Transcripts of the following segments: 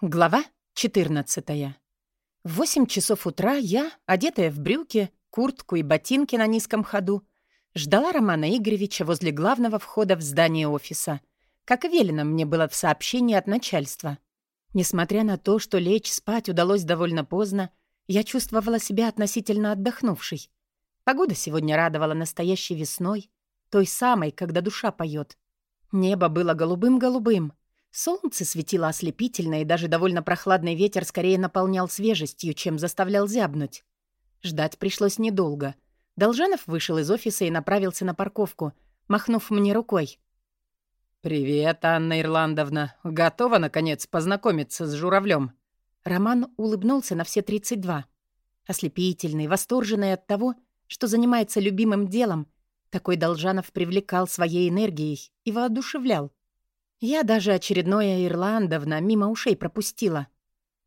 Глава 14. В 8 часов утра я, одетая в брюки, куртку и ботинки на низком ходу, ждала Романа Игоревича возле главного входа в здание офиса, как велено мне было в сообщении от начальства. Несмотря на то, что лечь спать удалось довольно поздно, я чувствовала себя относительно отдохнувшей. Погода сегодня радовала настоящей весной, той самой, когда душа поет. Небо было голубым-голубым, солнце светило ослепительно, и даже довольно прохладный ветер скорее наполнял свежестью, чем заставлял зябнуть. Ждать пришлось недолго. Должанов вышел из офиса и направился на парковку, махнув мне рукой. «Привет, Анна Ирландовна. Готова, наконец, познакомиться с журавлем?» Роман улыбнулся на все 32. Ослепительный, восторженный от того, что занимается любимым делом, такой Должанов привлекал своей энергией и воодушевлял. Я даже очередное Ирландовна мимо ушей пропустила.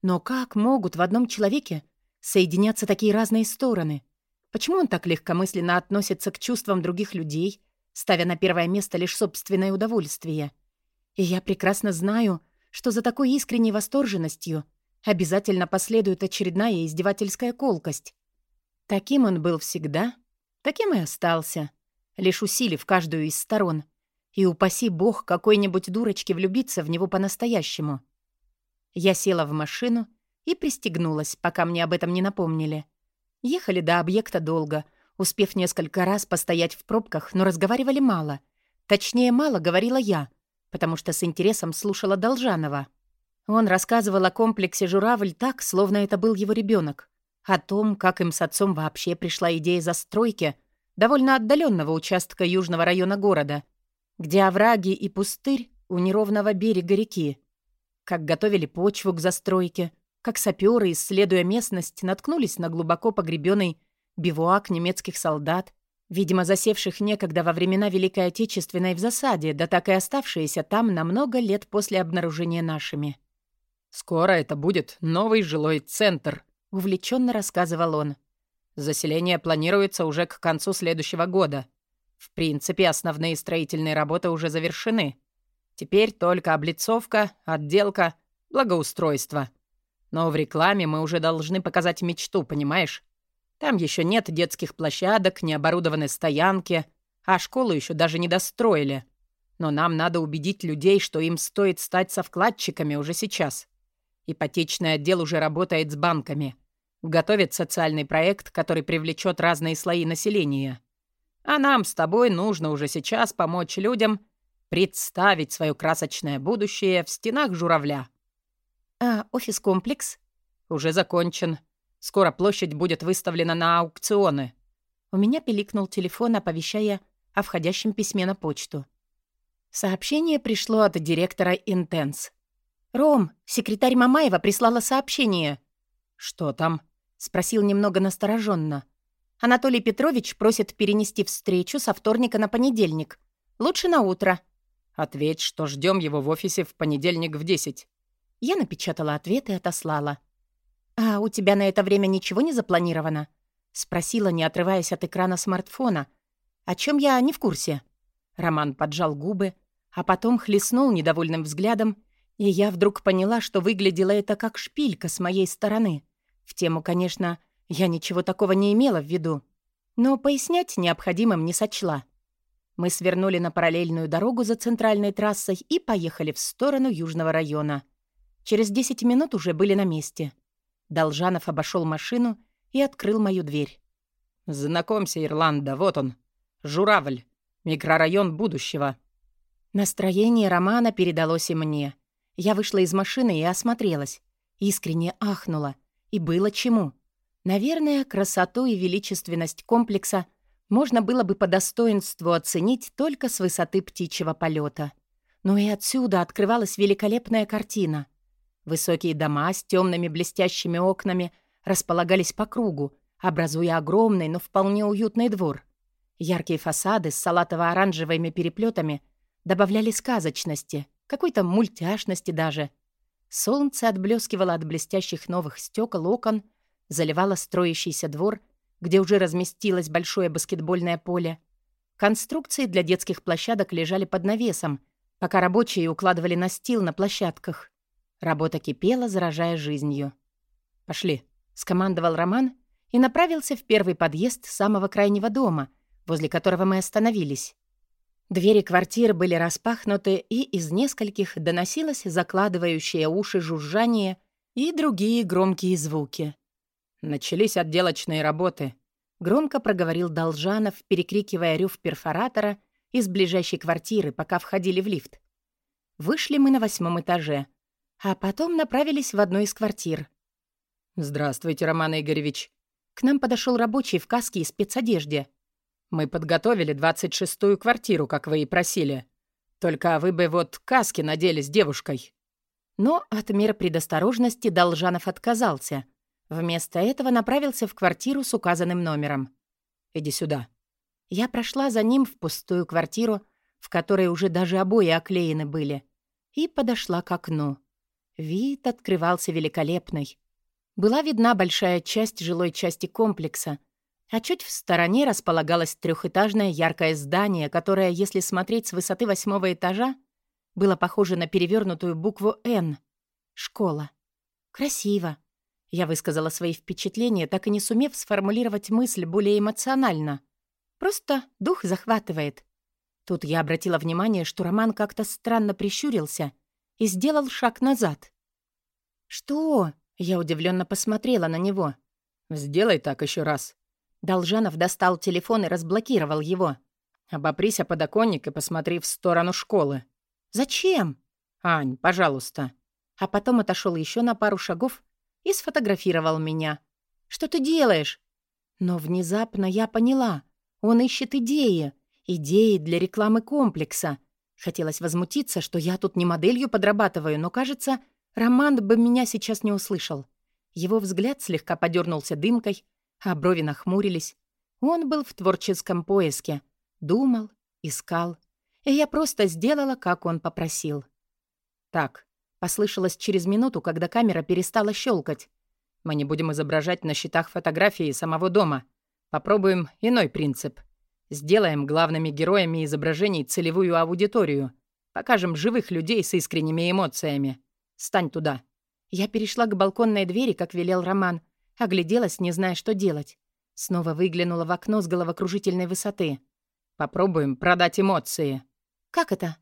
Но как могут в одном человеке соединяться такие разные стороны? Почему он так легкомысленно относится к чувствам других людей, ставя на первое место лишь собственное удовольствие? И я прекрасно знаю, что за такой искренней восторженностью обязательно последует очередная издевательская колкость. Таким он был всегда, таким и остался, лишь усилив каждую из сторон. И упаси бог какой-нибудь дурочке влюбиться в него по-настоящему. Я села в машину и пристегнулась, пока мне об этом не напомнили. Ехали до объекта долго, успев несколько раз постоять в пробках, но разговаривали мало. Точнее, мало говорила я, потому что с интересом слушала Должанова. Он рассказывал о комплексе «Журавль» так, словно это был его ребенок. О том, как им с отцом вообще пришла идея застройки довольно отдаленного участка южного района города, где овраги и пустырь у неровного берега реки. Как готовили почву к застройке, как саперы, исследуя местность, наткнулись на глубоко погребенный бивуак немецких солдат, видимо, засевших некогда во времена Великой Отечественной в засаде, да так и оставшиеся там на много лет после обнаружения нашими. «Скоро это будет новый жилой центр», — увлеченно рассказывал он. «Заселение планируется уже к концу следующего года. В принципе, основные строительные работы уже завершены. Теперь только облицовка, отделка, благоустройство. Но в рекламе мы уже должны показать мечту, понимаешь? Там еще нет детских площадок, не оборудованы стоянки, а школу еще даже не достроили. Но нам надо убедить людей, что им стоит стать совкладчиками уже сейчас. Ипотечный отдел уже работает с банками. Готовит социальный проект, который привлечет разные слои населения. А нам с тобой нужно уже сейчас помочь людям представить свое красочное будущее в стенах журавля. А офис-комплекс? Уже закончен. Скоро площадь будет выставлена на аукционы. У меня пиликнул телефон, оповещая о входящем письме на почту. Сообщение пришло от директора «Интенс». «Ром, секретарь Мамаева прислала сообщение». «Что там?» — спросил немного настороженно. «Анатолий Петрович просит перенести встречу со вторника на понедельник. Лучше на утро». «Ответь, что ждем его в офисе в понедельник в десять». Я напечатала ответ и отослала. «А у тебя на это время ничего не запланировано?» — спросила, не отрываясь от экрана смартфона. «О чем я не в курсе?» Роман поджал губы, а потом хлестнул недовольным взглядом и я вдруг поняла, что выглядело это как шпилька с моей стороны. В тему, конечно, я ничего такого не имела в виду. Но пояснять необходимым не сочла. Мы свернули на параллельную дорогу за центральной трассой и поехали в сторону южного района. Через 10 минут уже были на месте. Должанов обошел машину и открыл мою дверь. «Знакомься, Ирланда, вот он. Журавль. Микрорайон будущего». Настроение Романа передалось и мне — я вышла из машины и осмотрелась. Искренне ахнула. И было чему. Наверное, красоту и величественность комплекса можно было бы по достоинству оценить только с высоты птичьего полета. Но и отсюда открывалась великолепная картина. Высокие дома с темными блестящими окнами располагались по кругу, образуя огромный, но вполне уютный двор. Яркие фасады с салатово-оранжевыми переплетами добавляли сказочности — какой-то мультяшности даже. Солнце отблескивало от блестящих новых стекол окон, заливало строящийся двор, где уже разместилось большое баскетбольное поле. Конструкции для детских площадок лежали под навесом, пока рабочие укладывали настил на площадках. Работа кипела, заражая жизнью. «Пошли», — скомандовал Роман и направился в первый подъезд самого крайнего дома, возле которого мы остановились. Двери квартир были распахнуты, и из нескольких доносилось закладывающее уши жужжание и другие громкие звуки. «Начались отделочные работы», — громко проговорил Должанов, перекрикивая рев перфоратора из ближайшей квартиры, пока входили в лифт. Вышли мы на восьмом этаже, а потом направились в одну из квартир. «Здравствуйте, Роман Игоревич». К нам подошел рабочий в каске и спецодежде. Мы подготовили двадцать шестую квартиру, как вы и просили. Только вы бы вот каски надели с девушкой». Но от мер предосторожности Должанов отказался. Вместо этого направился в квартиру с указанным номером. «Иди сюда». Я прошла за ним в пустую квартиру, в которой уже даже обои оклеены были, и подошла к окну. Вид открывался великолепный. Была видна большая часть жилой части комплекса, а чуть в стороне располагалось трехэтажное яркое здание, которое, если смотреть с высоты восьмого этажа, было похоже на перевернутую букву «Н». Школа. Красиво. Я высказала свои впечатления, так и не сумев сформулировать мысль более эмоционально. Просто дух захватывает. Тут я обратила внимание, что Роман как-то странно прищурился и сделал шаг назад. «Что?» — я удивленно посмотрела на него. «Сделай так еще раз», Должанов достал телефон и разблокировал его. «Обопрись о подоконник и посмотри в сторону школы». «Зачем?» «Ань, пожалуйста». А потом отошел еще на пару шагов и сфотографировал меня. «Что ты делаешь?» Но внезапно я поняла. Он ищет идеи. Идеи для рекламы комплекса. Хотелось возмутиться, что я тут не моделью подрабатываю, но, кажется, Роман бы меня сейчас не услышал. Его взгляд слегка подернулся дымкой, а брови нахмурились. Он был в творческом поиске. Думал, искал. И я просто сделала, как он попросил. «Так», — послышалось через минуту, когда камера перестала щелкать. «Мы не будем изображать на счетах фотографии самого дома. Попробуем иной принцип. Сделаем главными героями изображений целевую аудиторию. Покажем живых людей с искренними эмоциями. Стань туда». Я перешла к балконной двери, как велел Роман, Огляделась, не зная, что делать. Снова выглянула в окно с головокружительной высоты. «Попробуем продать эмоции». «Как это?»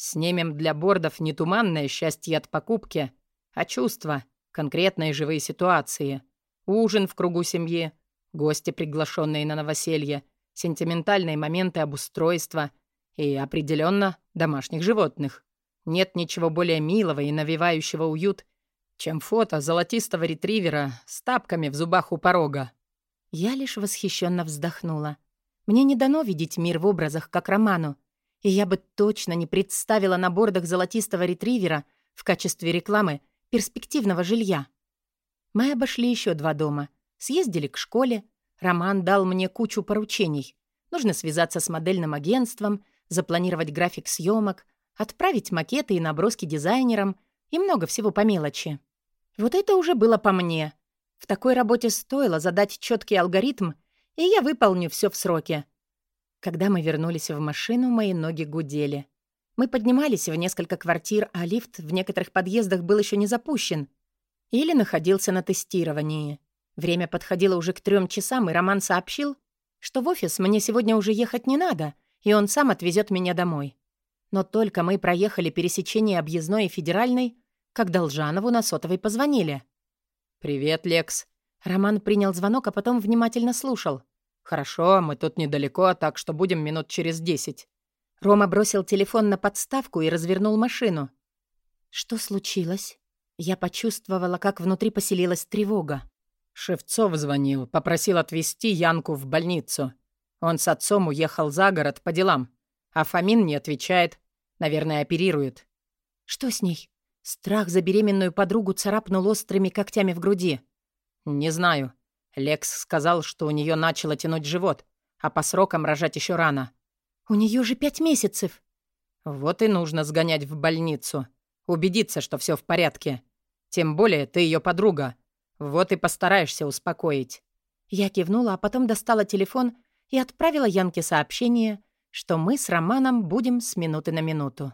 «Снимем для бордов не туманное счастье от покупки, а чувства, конкретные живые ситуации. Ужин в кругу семьи, гости, приглашенные на новоселье, сентиментальные моменты обустройства и, определенно, домашних животных. Нет ничего более милого и навевающего уют, чем фото золотистого ретривера с тапками в зубах у порога. Я лишь восхищенно вздохнула. Мне не дано видеть мир в образах, как роману, и я бы точно не представила на бордах золотистого ретривера в качестве рекламы перспективного жилья. Мы обошли еще два дома, съездили к школе, Роман дал мне кучу поручений. Нужно связаться с модельным агентством, запланировать график съемок, отправить макеты и наброски дизайнерам и много всего по мелочи. Вот это уже было по мне. В такой работе стоило задать четкий алгоритм, и я выполню все в сроке. Когда мы вернулись в машину, мои ноги гудели. Мы поднимались в несколько квартир, а лифт в некоторых подъездах был еще не запущен. Или находился на тестировании. Время подходило уже к трем часам, и Роман сообщил, что в офис мне сегодня уже ехать не надо, и он сам отвезет меня домой. Но только мы проехали пересечение объездной и федеральной, как Должанову на сотовой позвонили. «Привет, Лекс». Роман принял звонок, а потом внимательно слушал. «Хорошо, мы тут недалеко, так что будем минут через десять». Рома бросил телефон на подставку и развернул машину. «Что случилось?» Я почувствовала, как внутри поселилась тревога. Шевцов звонил, попросил отвезти Янку в больницу. Он с отцом уехал за город по делам. А Фомин не отвечает. Наверное, оперирует. «Что с ней?» Страх за беременную подругу царапнул острыми когтями в груди. «Не знаю. Лекс сказал, что у нее начало тянуть живот, а по срокам рожать еще рано». «У нее же пять месяцев». «Вот и нужно сгонять в больницу. Убедиться, что все в порядке. Тем более ты ее подруга. Вот и постараешься успокоить». Я кивнула, а потом достала телефон и отправила Янке сообщение, что мы с Романом будем с минуты на минуту.